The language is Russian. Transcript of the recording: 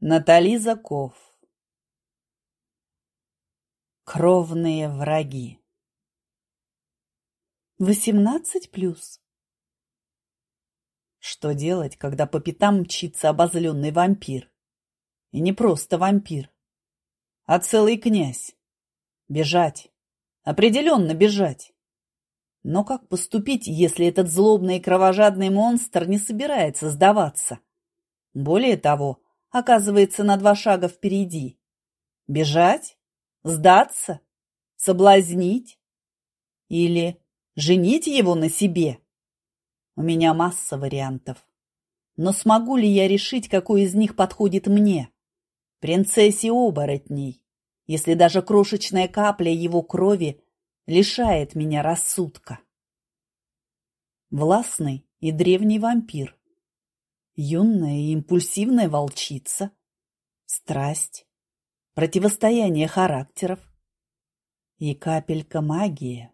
Натали Заков Кровные враги Восемнадцать плюс Что делать, когда по пятам мчится обозленный вампир? И не просто вампир, а целый князь. Бежать. Определенно бежать. Но как поступить, если этот злобный и кровожадный монстр не собирается сдаваться? Более того, оказывается на два шага впереди. Бежать? Сдаться? Соблазнить? Или женить его на себе? У меня масса вариантов. Но смогу ли я решить, какой из них подходит мне? Принцессе оборотней, если даже крошечная капля его крови лишает меня рассудка. Властный и древний вампир, юная и импульсивная волчица, страсть, противостояние характеров и капелька магии.